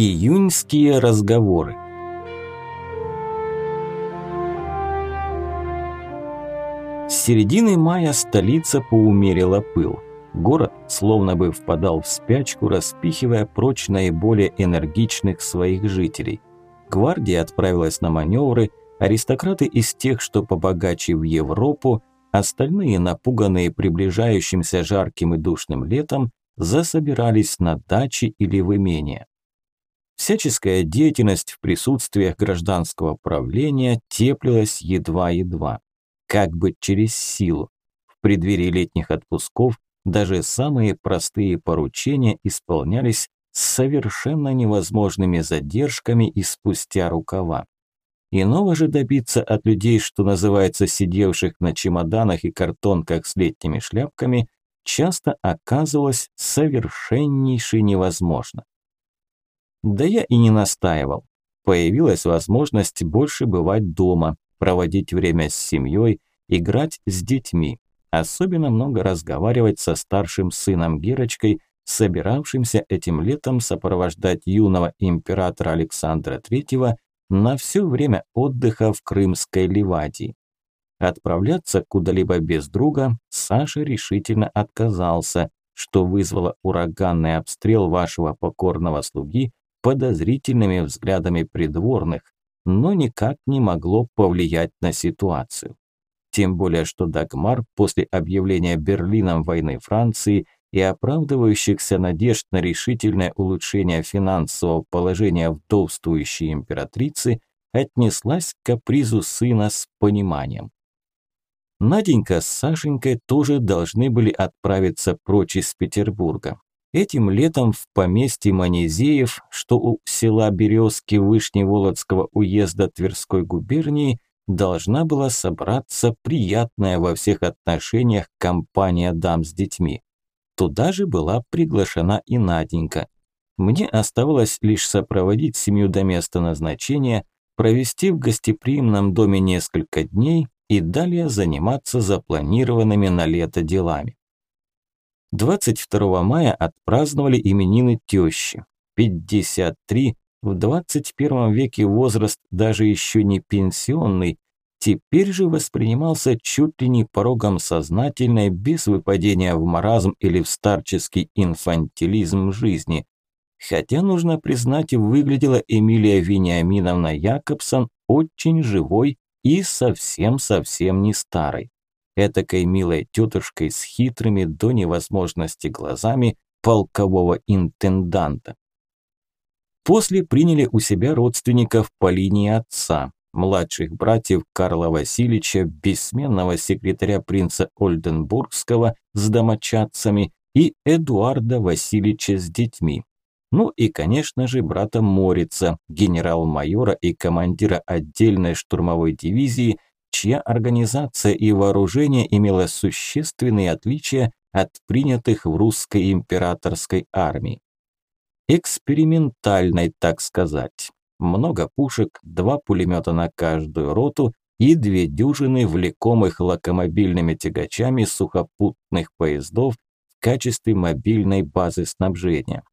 Июньские разговоры. С середины мая столица поумерила пыл. Город словно бы впадал в спячку, распихивая прочь наиболее энергичных своих жителей. Гвардия отправилась на маневры, аристократы из тех, что побогаче в Европу, остальные, напуганные приближающимся жарким и душным летом, засобирались на дачи или в имение. Всяческая деятельность в присутствиях гражданского правления теплилась едва-едва, как бы через силу. В преддверии летних отпусков даже самые простые поручения исполнялись с совершенно невозможными задержками и спустя рукава. Иного же добиться от людей, что называется, сидевших на чемоданах и картонках с летними шляпками, часто оказывалось совершеннейше невозможно. Да я и не настаивал. Появилась возможность больше бывать дома, проводить время с семьей, играть с детьми, особенно много разговаривать со старшим сыном Герочкой, собиравшимся этим летом сопровождать юного императора Александра III на все время отдыха в Крымской Ливадии. Отправляться куда-либо без друга Саша решительно отказался, что вызвало ураганный обстрел вашего покорного слуги подозрительными взглядами придворных, но никак не могло повлиять на ситуацию. Тем более, что Дагмар после объявления Берлином войны Франции и оправдывающихся надежд на решительное улучшение финансового положения вдовствующей императрицы отнеслась к капризу сына с пониманием. Наденька с Сашенькой тоже должны были отправиться прочь из Петербурга. Этим летом в поместье Манезеев, что у села Березки Вышневолодского уезда Тверской губернии, должна была собраться приятная во всех отношениях компания дам с детьми. Туда же была приглашена и Наденька. Мне оставалось лишь сопроводить семью до места назначения, провести в гостеприимном доме несколько дней и далее заниматься запланированными на лето делами. 22 мая отпраздновали именины тещи. 53 в 21 веке возраст даже еще не пенсионный, теперь же воспринимался чуть ли не порогом сознательной, без выпадения в маразм или в старческий инфантилизм жизни. Хотя, нужно признать, выглядела Эмилия Вениаминовна Якобсон очень живой и совсем-совсем не старой. Этакой милой тетушкой с хитрыми до невозможности глазами полкового интенданта. После приняли у себя родственников по линии отца, младших братьев Карла Васильевича, бессменного секретаря принца Ольденбургского с домочадцами и Эдуарда Васильевича с детьми. Ну и, конечно же, брата Морица, генерал-майора и командира отдельной штурмовой дивизии, чья организация и вооружение имело существенные отличия от принятых в русской императорской армии экспериментальной, так сказать. Много пушек, два пулемета на каждую роту и две дюжины влекомых локомобильными тягачами сухопутных поездов в качестве мобильной базы снабжения.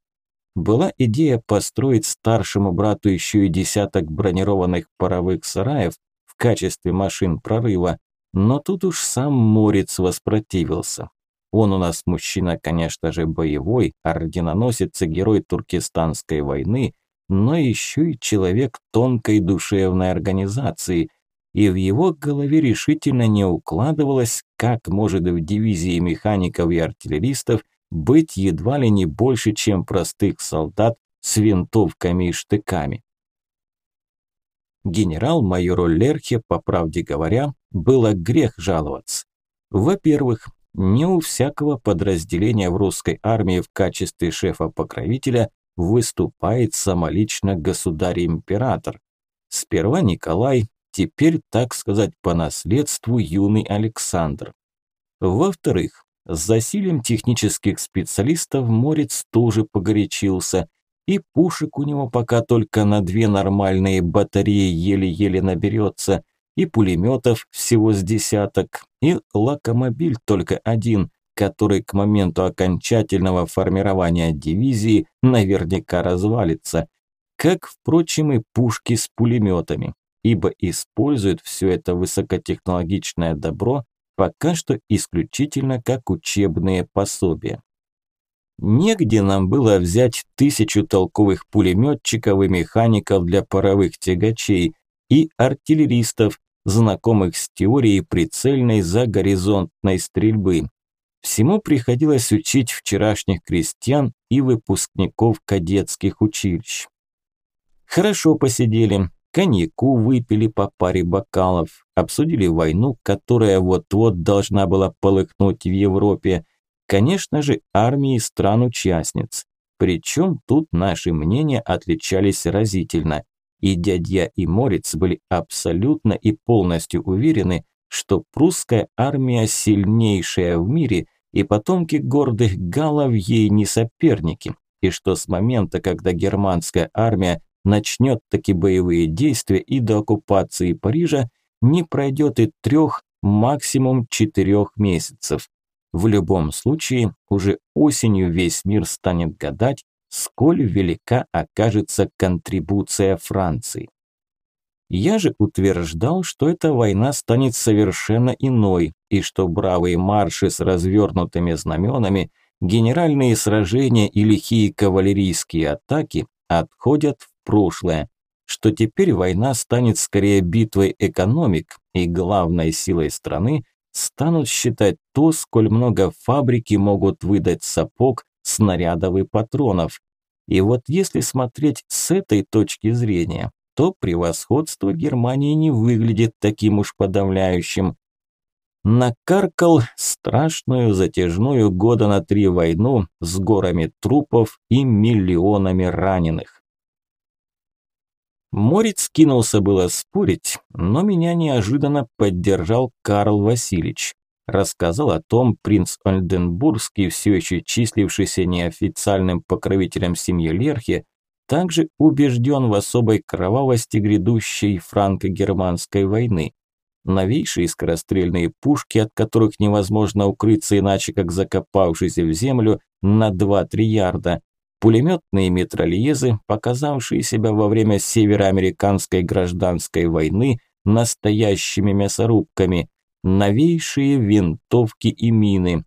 Была идея построить старшему брату еще и десяток бронированных паровых сараев качестве машин прорыва, но тут уж сам Морец воспротивился. Он у нас мужчина, конечно же, боевой, орденоносец и герой Туркестанской войны, но еще и человек тонкой душевной организации, и в его голове решительно не укладывалось, как может в дивизии механиков и артиллеристов быть едва ли не больше, чем простых солдат с винтовками и штыками. Генерал-майору Лерхе, по правде говоря, было грех жаловаться. Во-первых, не у всякого подразделения в русской армии в качестве шефа-покровителя выступает самолично государь-император. Сперва Николай, теперь, так сказать, по наследству юный Александр. Во-вторых, с засилием технических специалистов Морец тоже погорячился, и пушек у него пока только на две нормальные батареи еле-еле наберется – и пулеметов всего с десяток, и локомобиль только один, который к моменту окончательного формирования дивизии наверняка развалится. как, впрочем, и пушки с пулеметами, ибо используют все это высокотехнологичное добро пока что исключительно как учебные пособия. Негде нам было взять тысячу толковых пулеметчиков и механиков для паровых тягачей и артиллеристов, знакомых с теорией прицельной загоризонтной стрельбы. Всему приходилось учить вчерашних крестьян и выпускников кадетских училищ. Хорошо посидели, коньяку выпили по паре бокалов, обсудили войну, которая вот-вот должна была полыхнуть в Европе, конечно же, армии стран-участниц. Причем тут наши мнения отличались разительно, и дядя и Морец были абсолютно и полностью уверены, что прусская армия сильнейшая в мире, и потомки гордых галлов ей не соперники, и что с момента, когда германская армия начнет таки боевые действия и до оккупации Парижа не пройдет и трех, максимум четырех месяцев. В любом случае, уже осенью весь мир станет гадать, сколь велика окажется контрибуция Франции. Я же утверждал, что эта война станет совершенно иной, и что бравые марши с развернутыми знаменами, генеральные сражения и лихие кавалерийские атаки отходят в прошлое, что теперь война станет скорее битвой экономик, и главной силой страны станут считать то, сколь много фабрики могут выдать сапог, снарядов и патронов. И вот если смотреть с этой точки зрения, то превосходство Германии не выглядит таким уж подавляющим. Накаркал страшную затяжную года на три войну с горами трупов и миллионами раненых. Морец кинулся было спорить, но меня неожиданно поддержал Карл Васильевич. Рассказал о том принц Ольденбургский, все еще числившийся неофициальным покровителем семьи Лерхи, также убежден в особой кровавости грядущей франко-германской войны. Новейшие скорострельные пушки, от которых невозможно укрыться иначе, как закопавшись в землю на 2-3 ярда, пулеметные метрольезы, показавшие себя во время североамериканской гражданской войны настоящими мясорубками, новейшие винтовки и мины.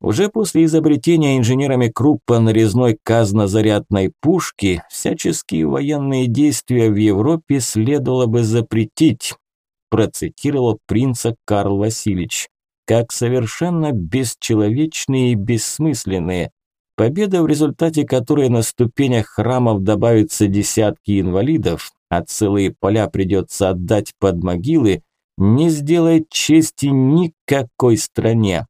Уже после изобретения инженерами Круппа нарезной казнозарядной пушки всяческие военные действия в Европе следовало бы запретить, процитировал принца Карл Васильевич, как совершенно бесчеловечные и бессмысленные, Победа, в результате которой на ступенях храмов добавится десятки инвалидов, а целые поля придется отдать под могилы, не сделает чести никакой стране.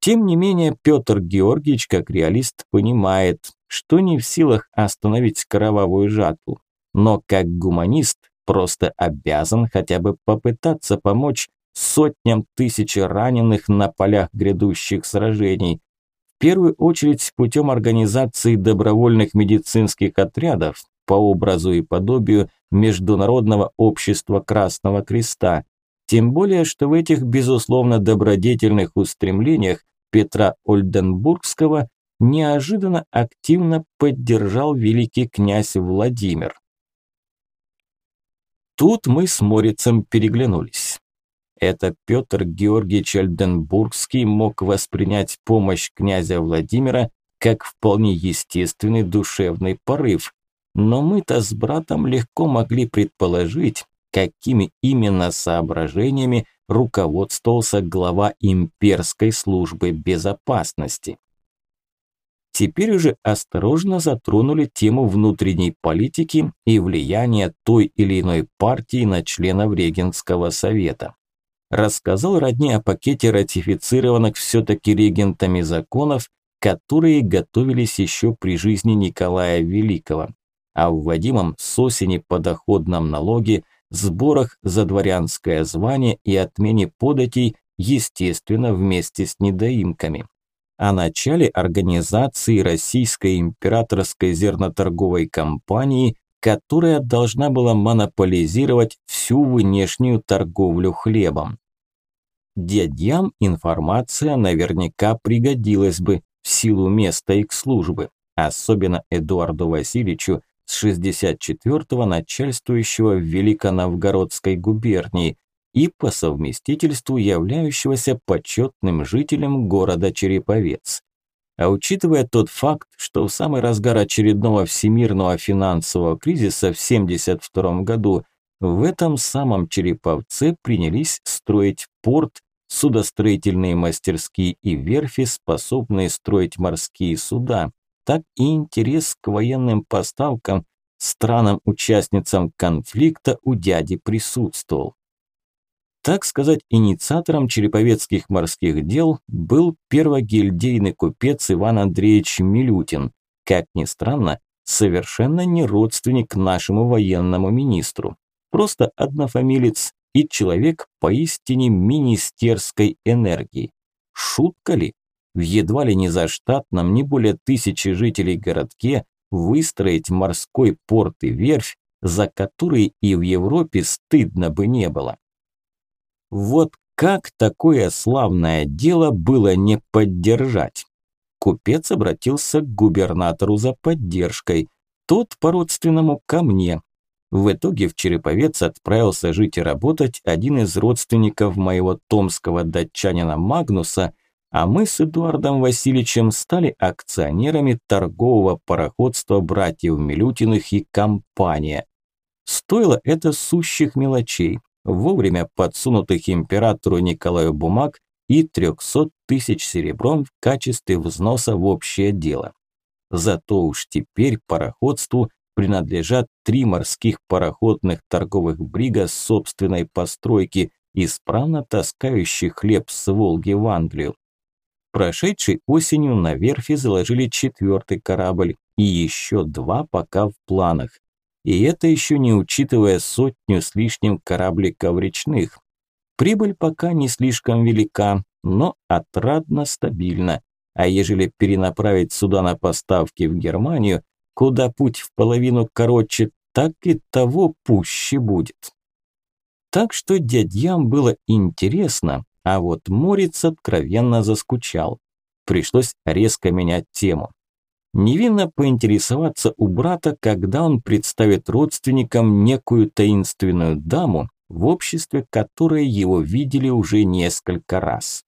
Тем не менее, Петр Георгиевич, как реалист, понимает, что не в силах остановить кровавую жатву, но как гуманист просто обязан хотя бы попытаться помочь сотням тысяч раненых на полях грядущих сражений, в первую очередь путем организации добровольных медицинских отрядов по образу и подобию Международного общества Красного Креста. Тем более, что в этих, безусловно, добродетельных устремлениях Петра Ольденбургского неожиданно активно поддержал великий князь Владимир. Тут мы с Морицем переглянулись. Это Петр Георгиевич Альденбургский мог воспринять помощь князя Владимира как вполне естественный душевный порыв. Но мы-то с братом легко могли предположить, какими именно соображениями руководствовался глава имперской службы безопасности. Теперь уже осторожно затронули тему внутренней политики и влияния той или иной партии на членов Регенского совета рассказал родне о пакете ратифицированных все-таки регентами законов, которые готовились еще при жизни Николая Великого, о вводимом с осени подоходном налоге, сборах за дворянское звание и отмене податей, естественно, вместе с недоимками. О начале организации Российской императорской зерноторговой компании, которая должна была монополизировать всю внешнюю торговлю хлебом. Дядям информация наверняка пригодилась бы в силу места их службы. особенно Эдуарду Васильевичу, с 64-го начальствующего в Великоновгородской губернии и по совместительству являющегося почетным жителем города Череповец. А учитывая тот факт, что в самый разгар очередного всемирного финансового кризиса в 1972 году в этом самом Череповце принялись строить порт, судостроительные мастерские и верфи, способные строить морские суда, так и интерес к военным поставкам странам-участницам конфликта у дяди присутствовал. Так сказать, инициатором череповецких морских дел был первогильдейный купец Иван Андреевич Милютин, как ни странно, совершенно не родственник нашему военному министру, просто однофамилец и человек поистине министерской энергии. Шутка ли? В едва ли не заштатном, не более тысячи жителей городке выстроить морской порт и верфь, за которые и в Европе стыдно бы не было. Вот как такое славное дело было не поддержать? Купец обратился к губернатору за поддержкой. Тот по-родственному ко мне. В итоге в Череповец отправился жить и работать один из родственников моего томского датчанина Магнуса, а мы с Эдуардом Васильевичем стали акционерами торгового пароходства братьев Милютиных и компания. Стоило это сущих мелочей, вовремя подсунутых императору Николаю бумаг и 300 тысяч серебром в качестве взноса в общее дело. Зато уж теперь пароходству принадлежат три морских пароходных торговых брига собственной постройки, исправно таскающие хлеб с Волги в Англию. Прошедшей осенью на верфи заложили четвертый корабль и еще два пока в планах. И это еще не учитывая сотню с лишним корабликов речных. Прибыль пока не слишком велика, но отрадно стабильна. А ежели перенаправить суда на поставки в Германию, куда путь в половину короче, так и того пуще будет. Так что дядьям было интересно, а вот Морец откровенно заскучал. Пришлось резко менять тему невинно поинтересоваться у брата, когда он представит родственникам некую таинственную даму, в обществе которой его видели уже несколько раз.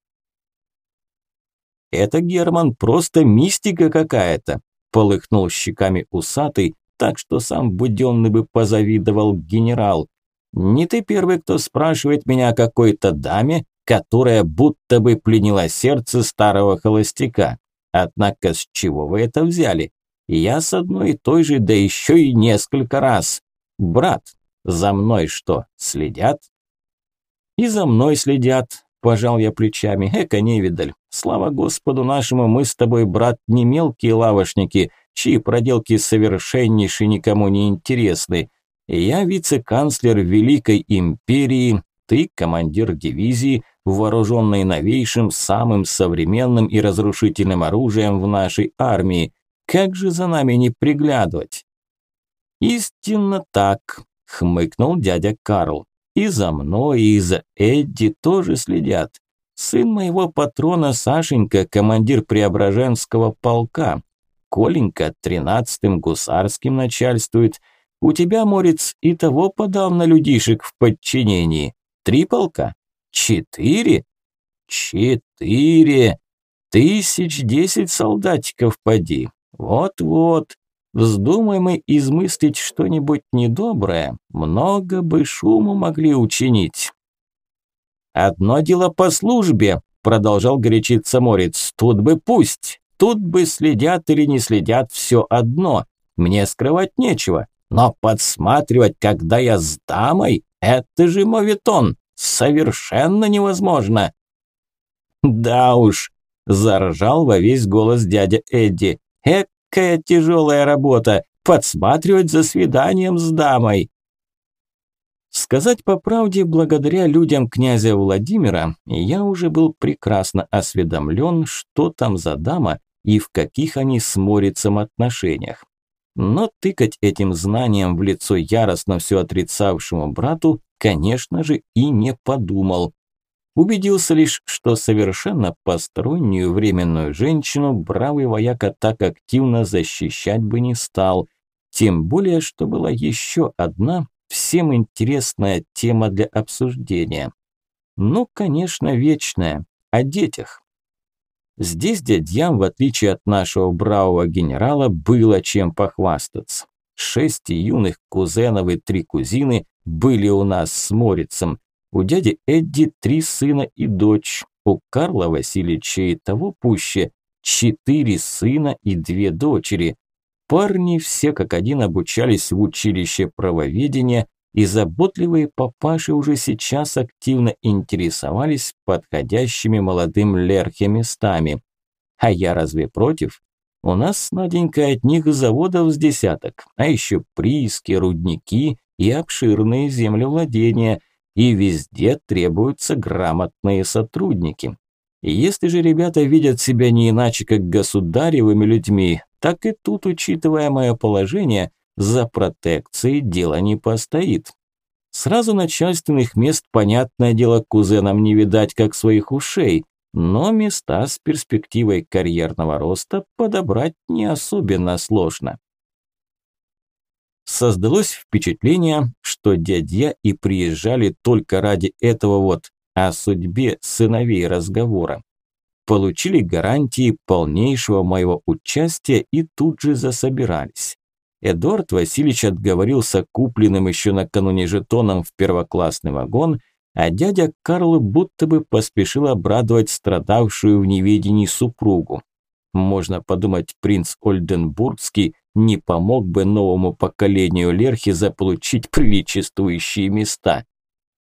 «Это, Герман, просто мистика какая-то», – полыхнул щеками усатый, так что сам Буденный бы позавидовал генерал. «Не ты первый, кто спрашивает меня о какой-то даме, которая будто бы пленила сердце старого холостяка. Однако с чего вы это взяли? Я с одной и той же, да еще и несколько раз. Брат, за мной что, следят? И за мной следят, пожал я плечами. Эка невидаль. Слава Господу нашему, мы с тобой, брат, не мелкие лавошники, чьи проделки совершеннейшие никому не интересны. Я вице-канцлер Великой Империи, ты командир дивизии, вооруженной новейшим, самым современным и разрушительным оружием в нашей армии. Как же за нами не приглядывать? Истинно так, хмыкнул дядя Карл. И за мной, и за Эдди тоже следят. Сын моего патрона Сашенька, командир Преображенского полка. Коленька тринадцатым гусарским начальствует. У тебя, Морец, и того подавно людишек в подчинении. Три полка? Четыре? Четыре! Тысяч десять солдатиков поди. Вот-вот. Вздумай мы измыслить что-нибудь недоброе, много бы шуму могли учинить. Одно дело по службе, продолжал горячиться Морец. Тут бы пусть, тут бы следят или не следят, все одно. Мне скрывать нечего. Но подсматривать, когда я с дамой, это же моветон совершенно невозможно. Да уж, заржал во весь голос дядя Эдди. Экая тяжелая работа, подсматривать за свиданием с дамой. Сказать по правде, благодаря людям князя Владимира, я уже был прекрасно осведомлен, что там за дама и в каких они с Морицем отношениях. Но тыкать этим знанием в лицо яростно все отрицавшему брату конечно же, и не подумал. Убедился лишь, что совершенно постороннюю временную женщину бравый вояка так активно защищать бы не стал. Тем более, что была еще одна всем интересная тема для обсуждения. Ну, конечно, вечная. О детях. Здесь дядям, в отличие от нашего бравого генерала, было чем похвастаться. Шесть юных кузенов и три кузины были у нас с Морицем. У дяди Эдди три сына и дочь. У Карла Васильевича и того пуще четыре сына и две дочери. Парни все как один обучались в училище правоведения, и заботливые папаши уже сейчас активно интересовались подходящими молодым лерхе местами. А я разве против? У нас с Наденькой от них заводов с десяток, а еще прииски, рудники и обширные землевладения, и везде требуются грамотные сотрудники. И если же ребята видят себя не иначе, как государевыми людьми, так и тут, учитывая мое положение, за протекцией дело не постоит. Сразу начальственных мест, понятное дело, кузенам не видать, как своих ушей, но места с перспективой карьерного роста подобрать не особенно сложно. Создалось впечатление, что дядя и приезжали только ради этого вот о судьбе сыновей разговора. Получили гарантии полнейшего моего участия и тут же засобирались. Эдуард Васильевич отговорился купленным еще накануне жетоном в первоклассный вагон, а дядя Карл будто бы поспешил обрадовать страдавшую в неведении супругу. Можно подумать, принц Ольденбургский не помог бы новому поколению Лерхи заполучить приличествующие места.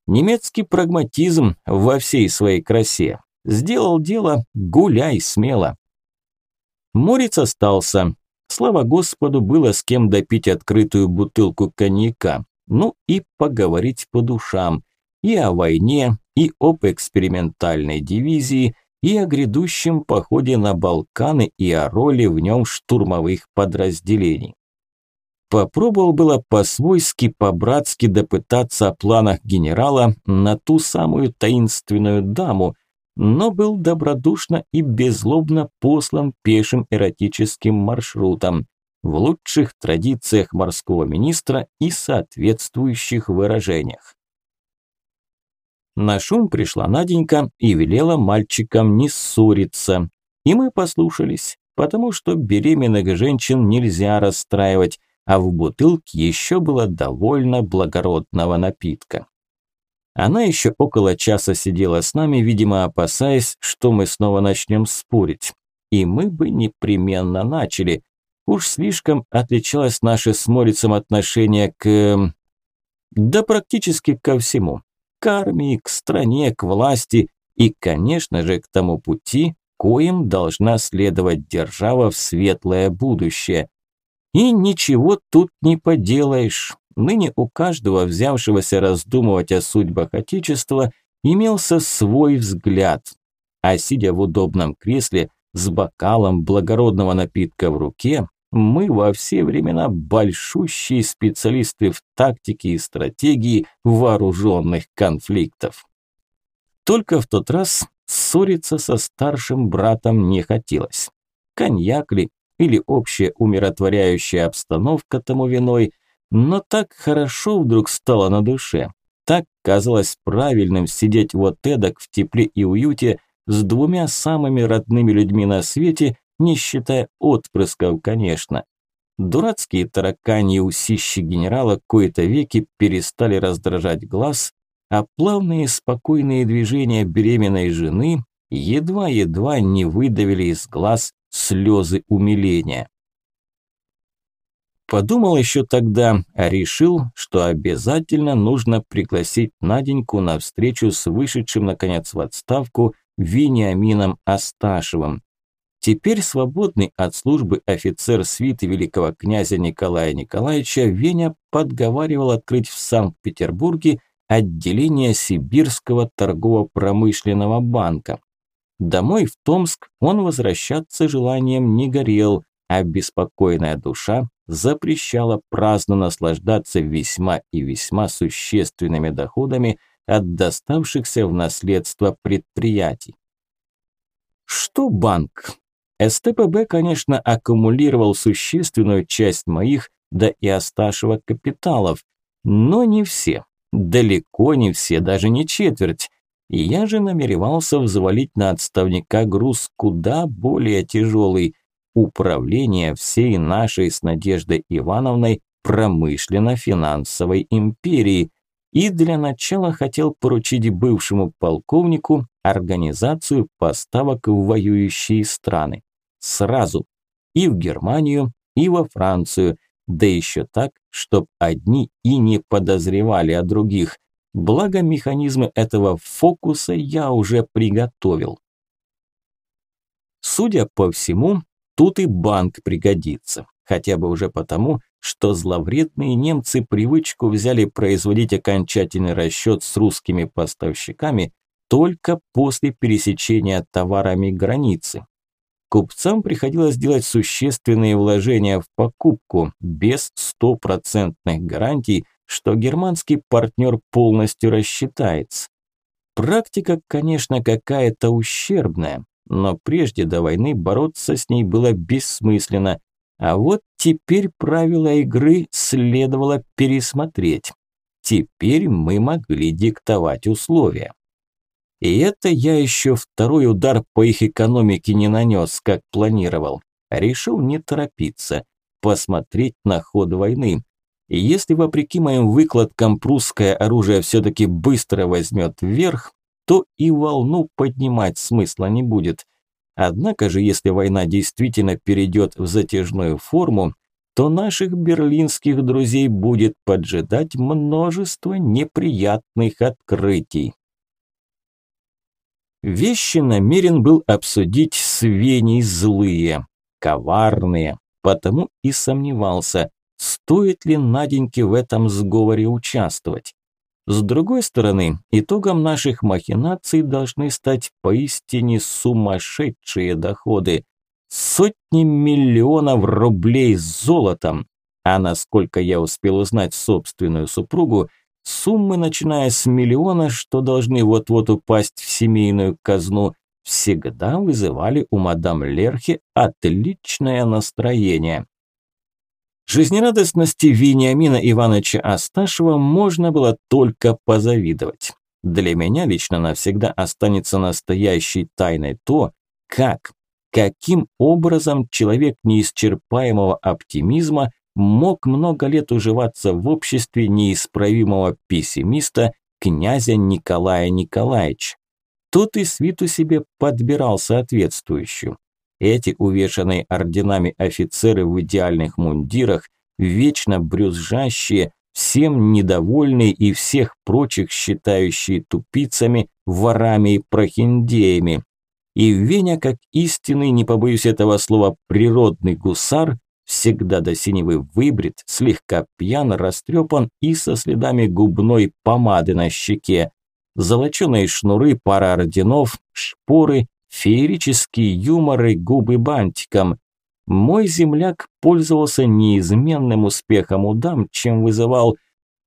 Немецкий прагматизм во всей своей красе. Сделал дело, гуляй смело. Морец остался, Слава Господу, было с кем допить открытую бутылку коньяка, ну и поговорить по душам. И о войне, и об экспериментальной дивизии, и о грядущем походе на Балканы, и о роли в нем штурмовых подразделений. Попробовал было по-свойски, по-братски допытаться о планах генерала на ту самую таинственную даму, но был добродушно и беззлобно послан пешим эротическим маршрутом в лучших традициях морского министра и соответствующих выражениях. На шум пришла Наденька и велела мальчикам не ссориться. И мы послушались, потому что беременных женщин нельзя расстраивать, а в бутылке еще было довольно благородного напитка. Она еще около часа сидела с нами, видимо, опасаясь, что мы снова начнем спорить. И мы бы непременно начали. Уж слишком отличалось наше с Морицем отношение к... Да практически ко всему. К армии, к стране, к власти и, конечно же, к тому пути, коим должна следовать держава в светлое будущее. И ничего тут не поделаешь. Ныне у каждого взявшегося раздумывать о судьбах Отечества имелся свой взгляд. А сидя в удобном кресле с бокалом благородного напитка в руке, мы во все времена большущие специалисты в тактике и стратегии вооруженных конфликтов. Только в тот раз ссориться со старшим братом не хотелось. Коньяк ли или общая умиротворяющая обстановка тому виной – но так хорошо вдруг стало на душе. Так казалось правильным сидеть вот эдак в тепле и уюте с двумя самыми родными людьми на свете, не считая отпрысков, конечно. Дурацкие таракани усищи генерала кои-то веки перестали раздражать глаз, а плавные спокойные движения беременной жены едва-едва не выдавили из глаз слезы умиления. Подумал еще тогда, а решил, что обязательно нужно пригласить Наденьку на встречу с вышедшим, наконец, в отставку Вениамином Асташевым. Теперь свободный от службы офицер свиты великого князя Николая Николаевича Веня подговаривал открыть в Санкт-Петербурге отделение Сибирского торгово-промышленного банка. Домой в Томск он возвращаться желанием не горел, а беспокойная душа запрещала праздно наслаждаться весьма и весьма существенными доходами, от доставшихся в наследство предприятий. Что банк? СТПБ, конечно, аккумулировал существенную часть моих, да и Асташева капиталов, но не все, далеко не все, даже не четверть. И я же намеревался взвалить на отставника груз куда более тяжелый – управление всей нашей с Надеждой Ивановной промышленно-финансовой империи. И для начала хотел поручить бывшему полковнику организацию поставок в воюющие страны. Сразу. И в Германию, и во Францию. Да еще так, чтоб одни и не подозревали о других. Благо механизмы этого фокуса я уже приготовил. Судя по всему, тут и банк пригодится. Хотя бы уже потому, что зловредные немцы привычку взяли производить окончательный расчет с русскими поставщиками только после пересечения товарами границы. Купцам приходилось делать существенные вложения в покупку без стопроцентных гарантий, что германский партнер полностью рассчитается. Практика, конечно, какая-то ущербная, но прежде до войны бороться с ней было бессмысленно, а вот теперь правила игры следовало пересмотреть. Теперь мы могли диктовать условия. И это я еще второй удар по их экономике не нанес, как планировал. Решил не торопиться, посмотреть на ход войны. И если вопреки моим выкладкам прусское оружие все-таки быстро возьмет вверх, то и волну поднимать смысла не будет. Однако же, если война действительно перейдет в затяжную форму, то наших берлинских друзей будет поджидать множество неприятных открытий. Вещи намерен был обсудить с Веней злые, коварные, потому и сомневался, стоит ли Наденьке в этом сговоре участвовать. С другой стороны, итогом наших махинаций должны стать поистине сумасшедшие доходы. Сотни миллионов рублей с золотом. А насколько я успел узнать собственную супругу, Суммы, начиная с миллиона, что должны вот-вот упасть в семейную казну, всегда вызывали у мадам Лерхи отличное настроение. Жизнерадостности Вениамина Ивановича Асташева можно было только позавидовать. Для меня лично навсегда останется настоящей тайной то, как, каким образом человек неисчерпаемого оптимизма мог много лет уживаться в обществе неисправимого пессимиста князя Николая Николаевича. Тот и свиту себе подбирал соответствующую. Эти увешанные орденами офицеры в идеальных мундирах, вечно брюзжащие, всем недовольные и всех прочих считающие тупицами, ворами и прохиндеями. И Веня, как истинный, не побоюсь этого слова, природный гусар, всегда до синевы выбрит, слегка пьян, растрепан и со следами губной помады на щеке. Золоченые шнуры, пара орденов, шпоры, феерические юморы, губы бантиком. Мой земляк пользовался неизменным успехом у дам, чем вызывал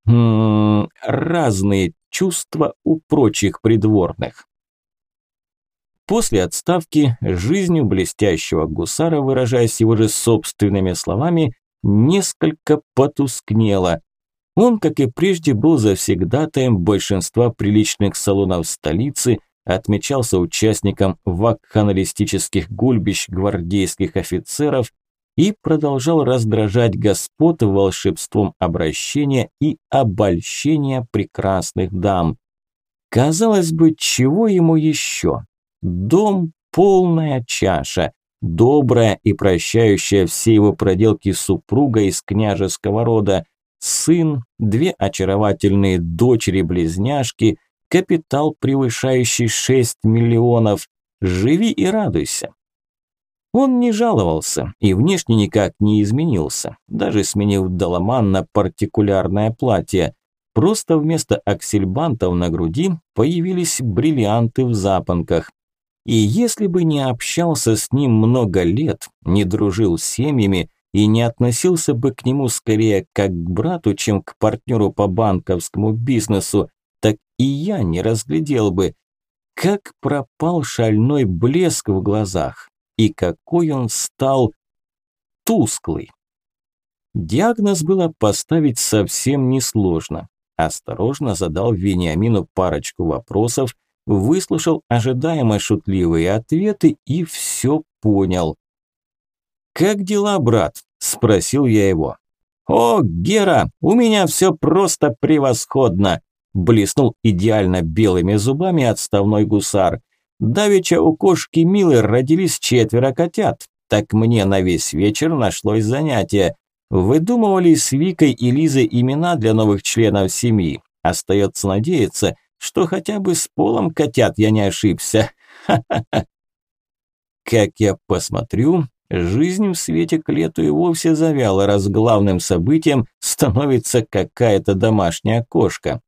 м -м, разные чувства у прочих придворных. После отставки жизнь у блестящего гусара, выражаясь его же собственными словами, несколько потускнела. Он, как и прежде, был завсегдатаем большинства приличных салонов столицы, отмечался участником вакханалистических гульбищ гвардейских офицеров и продолжал раздражать господ волшебством обращения и обольщения прекрасных дам. Казалось бы, чего ему еще? Дом – полная чаша, добрая и прощающая все его проделки супруга из княжеского рода, сын, две очаровательные дочери-близняшки, капитал, превышающий 6 миллионов. Живи и радуйся. Он не жаловался и внешне никак не изменился, даже сменив доломан на партикулярное платье. Просто вместо аксельбантов на груди появились бриллианты в запонках. И если бы не общался с ним много лет, не дружил с семьями и не относился бы к нему скорее как к брату, чем к партнеру по банковскому бизнесу, так и я не разглядел бы. Как пропал шальной блеск в глазах, и какой он стал тусклый. Диагноз было поставить совсем несложно. Осторожно задал Вениамину парочку вопросов, выслушал ожидаемо шутливые ответы и все понял. «Как дела, брат?» – спросил я его. «О, Гера, у меня все просто превосходно!» – блеснул идеально белыми зубами отставной гусар. «Давеча у кошки Милы родились четверо котят, так мне на весь вечер нашлось занятие. Выдумывали с Викой и Лизой имена для новых членов семьи. Остается надеяться, что хотя бы с полом котят я не ошибся. Как я посмотрю, жизнь в свете к лету и вовсе завяла, раз главным событием становится какая-то домашняя кошка.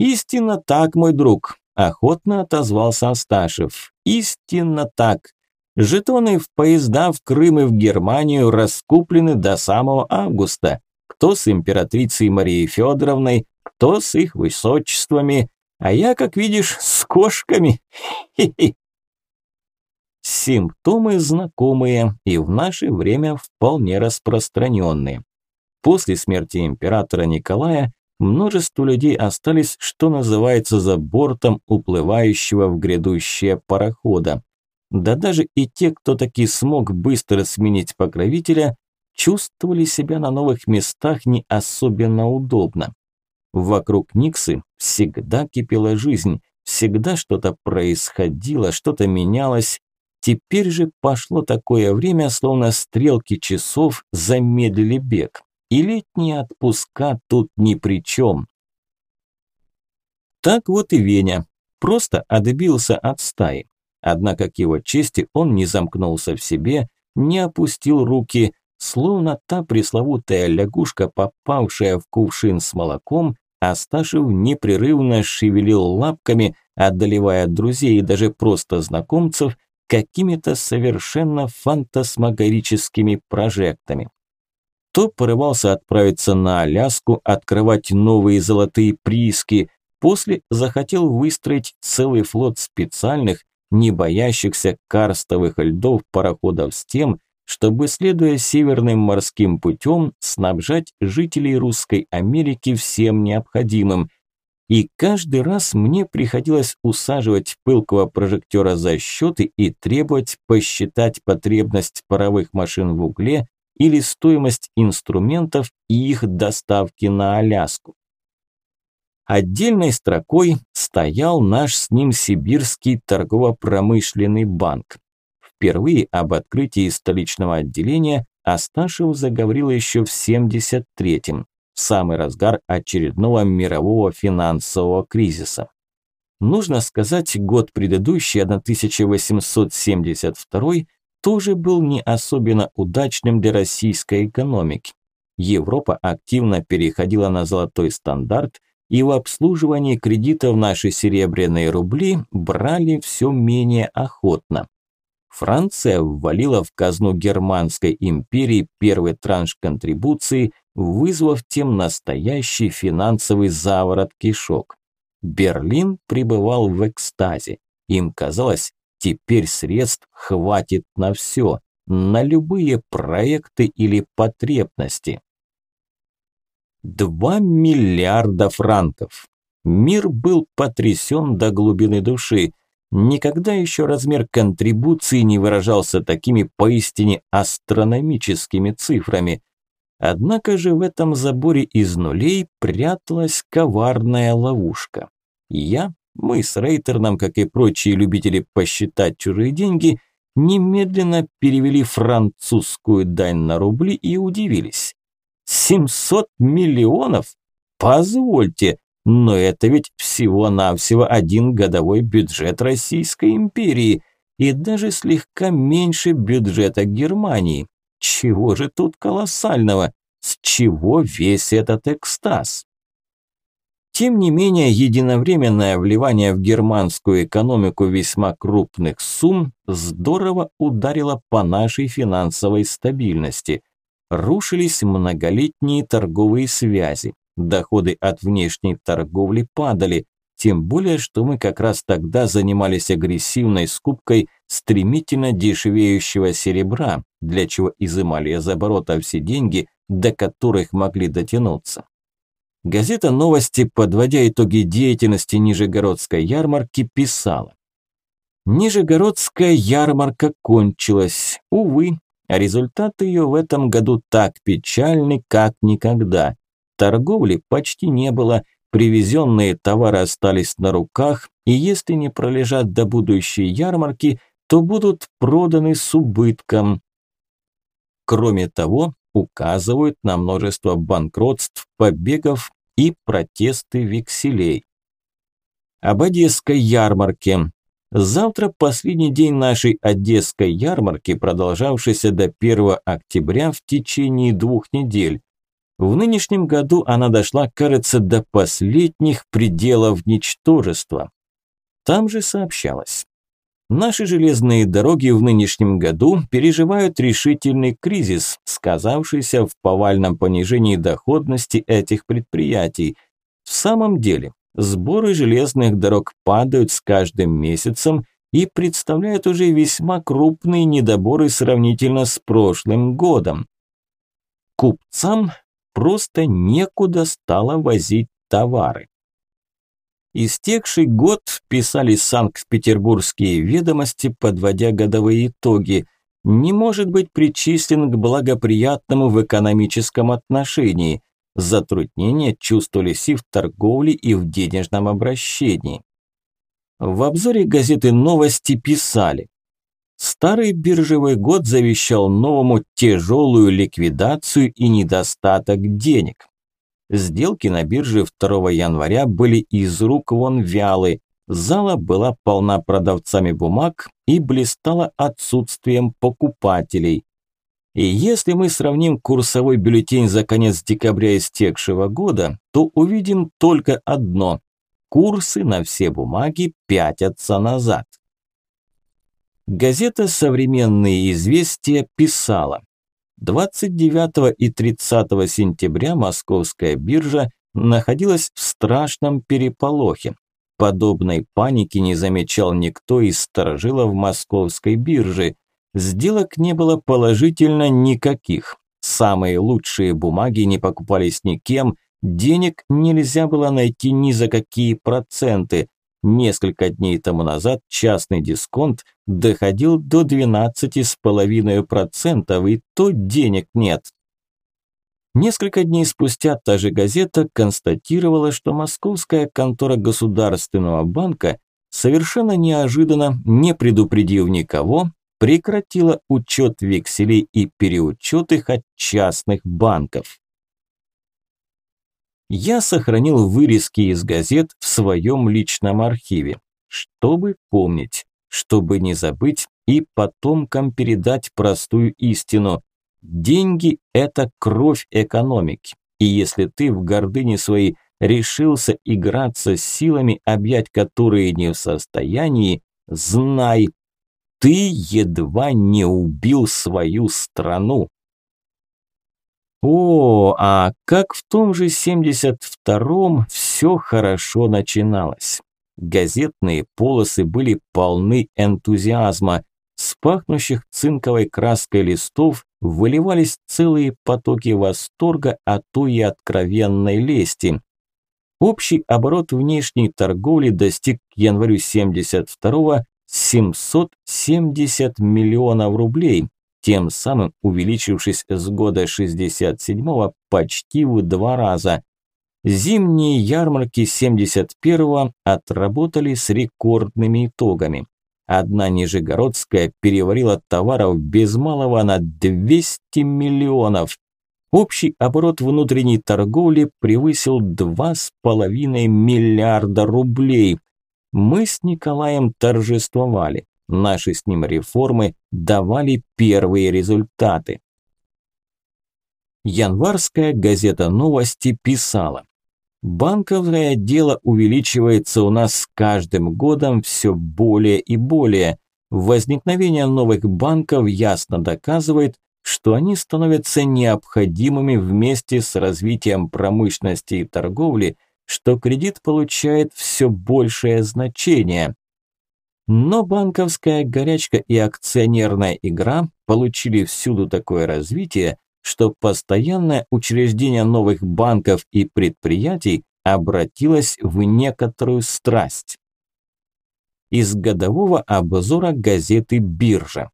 «Истинно так, мой друг», – охотно отозвался Асташев. «Истинно так. Жетоны в поезда в Крым и в Германию раскуплены до самого августа. Кто с императрицей Марией Федоровной, кто с их высочествами, а я, как видишь, с кошками. -хи. Симптомы знакомые и в наше время вполне распространенные. После смерти императора Николая множество людей остались, что называется, за бортом уплывающего в грядущее парохода. Да даже и те, кто таки смог быстро сменить покровителя, чувствовали себя на новых местах не особенно удобно. Вокруг Никсы всегда кипела жизнь, всегда что-то происходило, что-то менялось. Теперь же пошло такое время, словно стрелки часов замедлили бег. И летние отпуска тут ни при чем. Так вот и Веня. Просто отбился от стаи. Однако к его чести он не замкнулся в себе, не опустил руки, словно та пресловутая лягушка, попавшая в кувшин с молоком, Асташев непрерывно шевелил лапками, одолевая друзей и даже просто знакомцев какими-то совершенно фантасмагорическими прожектами. То порывался отправиться на Аляску, открывать новые золотые прииски, после захотел выстроить целый флот специальных, не боящихся карстовых льдов пароходов с тем, чтобы, следуя северным морским путем, снабжать жителей Русской Америки всем необходимым. И каждый раз мне приходилось усаживать пылкого прожектора за счеты и требовать посчитать потребность паровых машин в угле или стоимость инструментов и их доставки на Аляску. Отдельной строкой стоял наш с ним Сибирский торгово-промышленный банк. Впервые об открытии столичного отделения Асташев заговорил еще в 73-м, в самый разгар очередного мирового финансового кризиса. Нужно сказать, год предыдущий, 1872 тоже был не особенно удачным для российской экономики. Европа активно переходила на золотой стандарт, и в обслуживании кредитов наши серебряные рубли брали все менее охотно. Франция ввалила в казну Германской империи первый транш контрибуции, вызвав тем настоящий финансовый заворот-кишок. Берлин пребывал в экстазе. Им казалось, теперь средств хватит на все, на любые проекты или потребности. Два миллиарда франков. Мир был потрясен до глубины души. Никогда еще размер контрибуции не выражался такими поистине астрономическими цифрами. Однако же в этом заборе из нулей пряталась коварная ловушка. Я, мы с Рейтерном, как и прочие любители посчитать чужие деньги, немедленно перевели французскую дань на рубли и удивились. 700 миллионов? Позвольте, но это ведь всего-навсего один годовой бюджет Российской империи и даже слегка меньше бюджета Германии. Чего же тут колоссального? С чего весь этот экстаз? Тем не менее, единовременное вливание в германскую экономику весьма крупных сумм здорово ударило по нашей финансовой стабильности рушились многолетние торговые связи, доходы от внешней торговли падали, тем более, что мы как раз тогда занимались агрессивной скупкой стремительно дешевеющего серебра, для чего изымали из оборота все деньги, до которых могли дотянуться. Газета «Новости», подводя итоги деятельности Нижегородской ярмарки, писала. Нижегородская ярмарка кончилась. Увы, результат ее в этом году так печальный, как никогда. Торговли почти не было, привезенные товары остались на руках, и если не пролежат до будущей ярмарки, то будут проданы с убытком. Кроме того, указывают на множество банкротств, побегов и протесты векселей. Об Одесской ярмарке. Завтра последний день нашей Одесской ярмарки, продолжавшейся до 1 октября в течение двух недель. В нынешнем году она дошла, кажется, до последних пределов ничтожества. Там же сообщалось. Наши железные дороги в нынешнем году переживают решительный кризис, сказавшийся в повальном понижении доходности этих предприятий. В самом деле, сборы железных дорог падают с каждым месяцем и представляют уже весьма крупные недоборы сравнительно с прошлым годом. Купцам просто некуда стало возить товары. Истекший год писали Санкт-Петербургские ведомости, подводя годовые итоги, не может быть причислен к благоприятному в экономическом отношении. Затруднения чувствовались и в торговле, и в денежном обращении. В обзоре газеты «Новости» писали Старый биржевой год завещал новому тяжелую ликвидацию и недостаток денег. Сделки на бирже 2 января были из рук вон вялы, зала была полна продавцами бумаг и блистала отсутствием покупателей. И если мы сравним курсовой бюллетень за конец декабря истекшего года, то увидим только одно – курсы на все бумаги пятятся назад. Газета «Современные известия» писала 29 и 30 сентября московская биржа находилась в страшном переполохе. Подобной паники не замечал никто из сторожилов московской биржи. Сделок не было положительно никаких. Самые лучшие бумаги не покупались никем, денег нельзя было найти ни за какие проценты. Несколько дней тому назад частный дисконт доходил до 12,5%, и то денег нет. Несколько дней спустя та же газета констатировала, что московская контора Государственного банка совершенно неожиданно, не предупредив никого, прекратила учет векселей и переучет их от частных банков. Я сохранил вырезки из газет в своем личном архиве, чтобы помнить, чтобы не забыть и потомкам передать простую истину. Деньги – это кровь экономики, и если ты в гордыне своей решился играться с силами, объять которые не в состоянии, знай, ты едва не убил свою страну. О, а как в том же 72-м все хорошо начиналось. Газетные полосы были полны энтузиазма. С пахнущих цинковой краской листов выливались целые потоки восторга, а то и откровенной лести. Общий оборот внешней торговли достиг к январю 72-го 770 миллионов рублей, тем самым увеличившись с года 67-го почти в два раза. Зимние ярмарки 71-го отработали с рекордными итогами. Одна Нижегородская переварила товаров без малого на 200 миллионов. Общий оборот внутренней торговли превысил 2,5 миллиарда рублей. Мы с Николаем торжествовали. Наши с ним реформы давали первые результаты. Январская газета «Новости» писала «Банковое дело увеличивается у нас с каждым годом все более и более. Возникновение новых банков ясно доказывает, что они становятся необходимыми вместе с развитием промышленности и торговли, что кредит получает все большее значение. Но банковская горячка и акционерная игра получили всюду такое развитие, что постоянное учреждение новых банков и предприятий обратилось в некоторую страсть. Из годового обзора газеты «Биржа».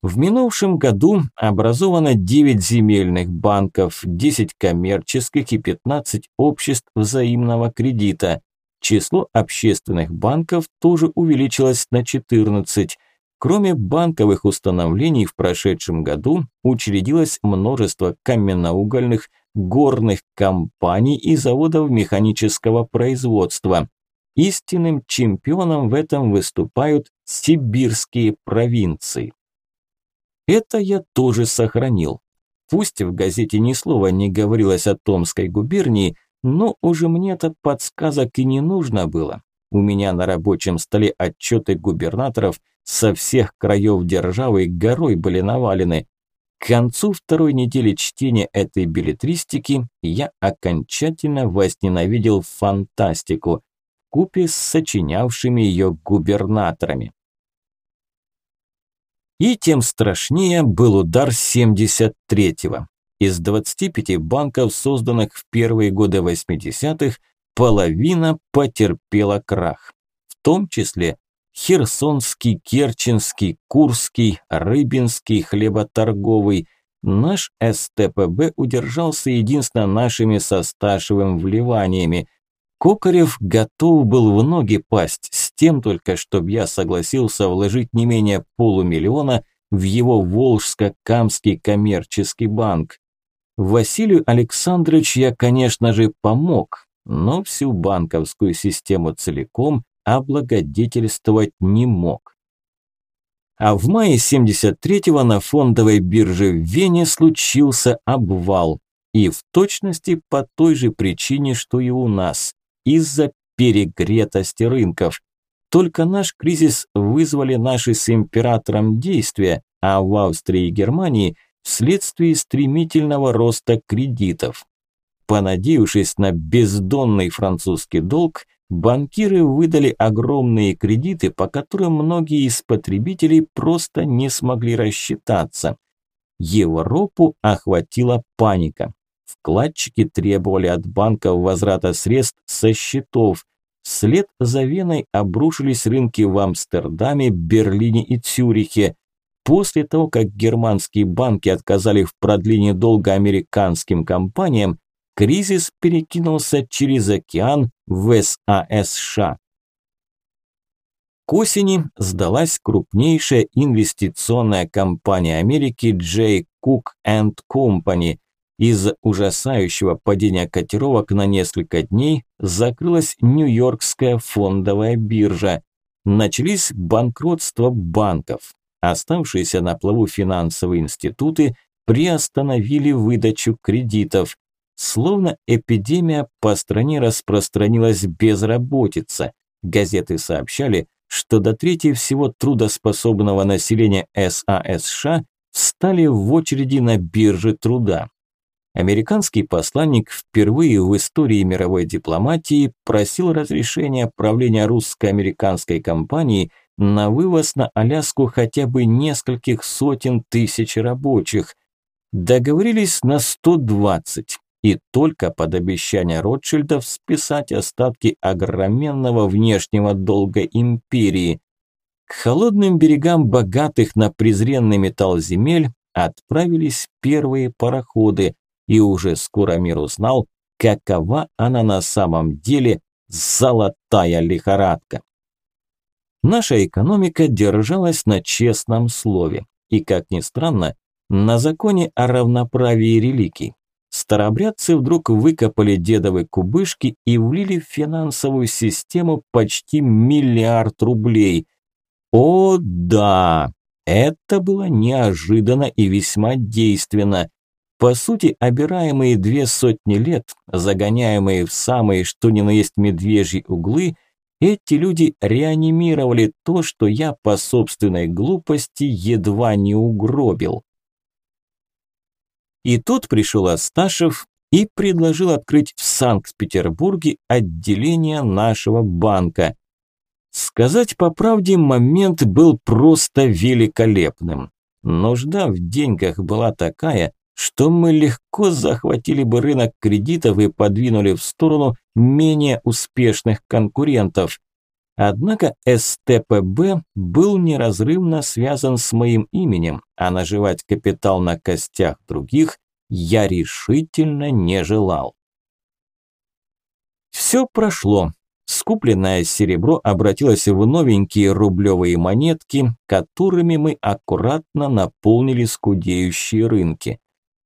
В минувшем году образовано 9 земельных банков, 10 коммерческих и 15 обществ взаимного кредита. Число общественных банков тоже увеличилось на 14. Кроме банковых установлений в прошедшем году учредилось множество каменноугольных, горных компаний и заводов механического производства. Истинным чемпионом в этом выступают сибирские провинции. Это я тоже сохранил. Пусть в газете ни слова не говорилось о Томской губернии, но уже мне-то подсказок и не нужно было. У меня на рабочем столе отчеты губернаторов со всех краев державы горой были навалены. К концу второй недели чтения этой билетристики я окончательно возненавидел фантастику, купе с сочинявшими ее губернаторами. И тем страшнее был удар 73-го. Из 25 банков, созданных в первые годы 80-х, половина потерпела крах. В том числе Херсонский, Керченский, Курский, Рыбинский, хлеботорговый. Наш СТПБ удержался единственно нашими со Сташевым вливаниями. Кокарев готов был в ноги пасть, с тем только, чтобы я согласился вложить не менее полумиллиона в его Волжско-Камский коммерческий банк. Василию Александровичу я, конечно же, помог, но всю банковскую систему целиком облагодетельствовать не мог. А в мае 73-го на фондовой бирже в Вене случился обвал. И в точности по той же причине, что и у нас из-за перегретости рынков. Только наш кризис вызвали наши с императором действия, а в Австрии и Германии вследствие стремительного роста кредитов. Понадеявшись на бездонный французский долг, банкиры выдали огромные кредиты, по которым многие из потребителей просто не смогли рассчитаться. Европу охватила паника. Вкладчики требовали от банков возврата средств со счетов. Вслед за Веной обрушились рынки в Амстердаме, Берлине и Цюрихе. После того, как германские банки отказали в продлении долга американским компаниям, кризис перекинулся через океан в САСШ. К осени сдалась крупнейшая инвестиционная компания Америки J. Cook Company – из-за ужасающего падения котировок на несколько дней закрылась Нью-Йоркская фондовая биржа. Начались банкротства банков. Оставшиеся на плаву финансовые институты приостановили выдачу кредитов. Словно эпидемия по стране распространилась безработица. Газеты сообщали, что до трети всего трудоспособного населения САСШ встали в очереди на бирже труда. Американский посланник впервые в истории мировой дипломатии просил разрешения правления русско-американской компании на вывоз на Аляску хотя бы нескольких сотен тысяч рабочих. Договорились на 120 и только под обещание Ротшильдов списать остатки огроменного внешнего долга империи. К холодным берегам богатых на презренный металл земель отправились первые пароходы, и уже скоро мир узнал, какова она на самом деле золотая лихорадка. Наша экономика держалась на честном слове и, как ни странно, на законе о равноправии реликий. Старобрядцы вдруг выкопали дедовы кубышки и влили в финансовую систему почти миллиард рублей. О да, это было неожиданно и весьма действенно. По сути, обираемые две сотни лет, загоняемые в самые что ни на есть медвежьи углы, эти люди реанимировали то, что я по собственной глупости едва не угробил. И тут пришел Асташев и предложил открыть в Санкт-Петербурге отделение нашего банка. Сказать по правде, момент был просто великолепным. Нужда в деньгах была такая, что мы легко захватили бы рынок кредитов и подвинули в сторону менее успешных конкурентов. Однако СТПБ был неразрывно связан с моим именем, а наживать капитал на костях других я решительно не желал. Все прошло. Скупленное серебро обратилось в новенькие рублевые монетки, которыми мы аккуратно наполнили скудеющие рынки.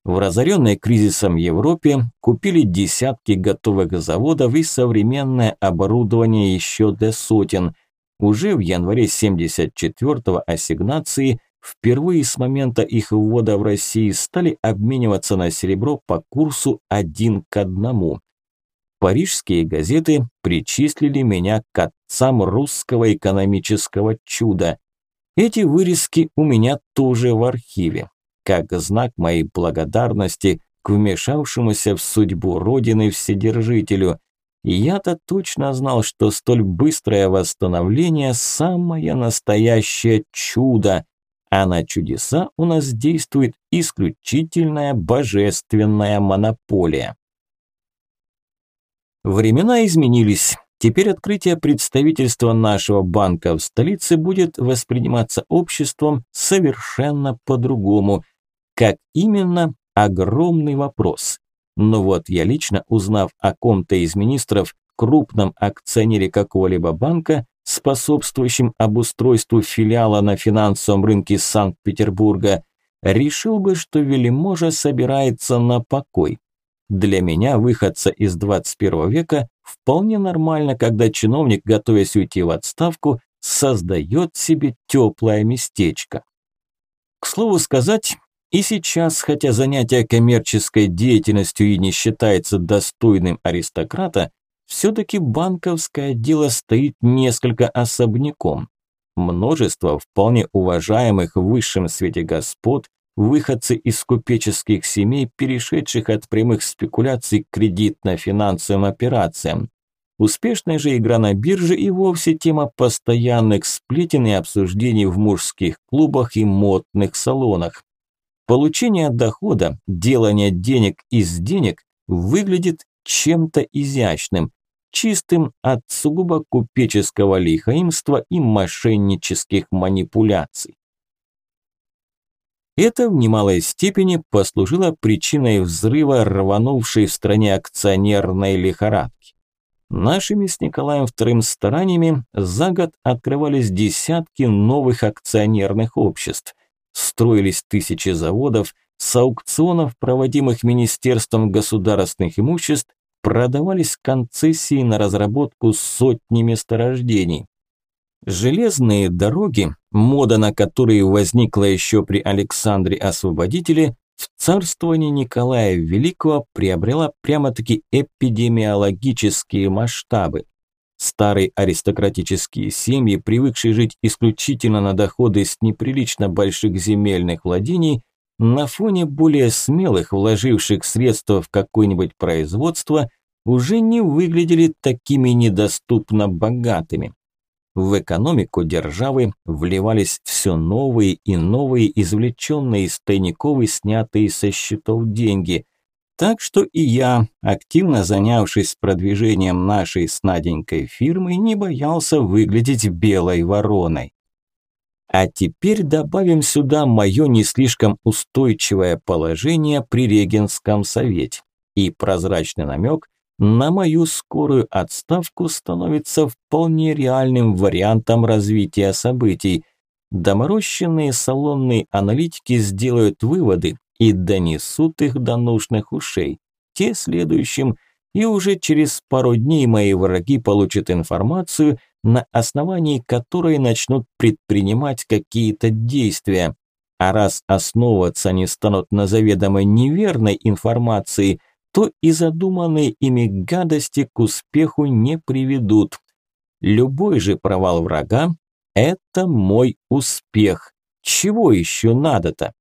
В разоренной кризисом Европе купили десятки готовых заводов и современное оборудование еще до сотен. Уже в январе 74-го ассигнации впервые с момента их ввода в России стали обмениваться на серебро по курсу один к одному. Парижские газеты причислили меня к отцам русского экономического чуда. Эти вырезки у меня тоже в архиве как знак моей благодарности к вмешавшемуся в судьбу Родины Вседержителю. Я-то точно знал, что столь быстрое восстановление – самое настоящее чудо, а на чудеса у нас действует исключительная божественная монополия. Времена изменились. Теперь открытие представительства нашего банка в столице будет восприниматься обществом совершенно по-другому – как именно – огромный вопрос. Но вот я лично, узнав о ком-то из министров, крупном акционере какого-либо банка, способствующем обустройству филиала на финансовом рынке Санкт-Петербурга, решил бы, что Велиможа собирается на покой. Для меня, выходца из 21 века, вполне нормально, когда чиновник, готовясь уйти в отставку, создает себе теплое местечко. К слову сказать, и сейчас, хотя занятие коммерческой деятельностью и не считается достойным аристократа, все-таки банковское дело стоит несколько особняком. Множество вполне уважаемых в высшем свете господ, выходцы из купеческих семей, перешедших от прямых спекуляций к кредитно-финансовым операциям. Успешная же игра на бирже и вовсе тема постоянных сплетен и обсуждений в мужских клубах и модных салонах. Получение дохода, делание денег из денег выглядит чем-то изящным, чистым от сугубо купеческого лихаимства и мошеннических манипуляций. Это в немалой степени послужило причиной взрыва рванувшей в стране акционерной лихорадки. Нашими с Николаем II стараниями за год открывались десятки новых акционерных обществ – строились тысячи заводов, с аукционов, проводимых Министерством государственных имуществ, продавались концессии на разработку сотни месторождений. Железные дороги, мода на которые возникла еще при Александре Освободителе, в царствовании Николая Великого приобрела прямо-таки эпидемиологические масштабы. Старые аристократические семьи, привыкшие жить исключительно на доходы с неприлично больших земельных владений, на фоне более смелых, вложивших средства в какое-нибудь производство, уже не выглядели такими недоступно богатыми. В экономику державы вливались все новые и новые извлеченные из тайников и снятые со счетов деньги – так что и я, активно занявшись продвижением нашей с Наденькой фирмы, не боялся выглядеть белой вороной. А теперь добавим сюда мое не слишком устойчивое положение при Регенском совете. И прозрачный намек на мою скорую отставку становится вполне реальным вариантом развития событий. Доморощенные салонные аналитики сделают выводы, и донесут их до нужных ушей. Те следующим, и уже через пару дней мои враги получат информацию, на основании которой начнут предпринимать какие-то действия. А раз основываться они станут на заведомо неверной информации, то и задуманные ими гадости к успеху не приведут. Любой же провал врага – это мой успех. Чего еще надо-то?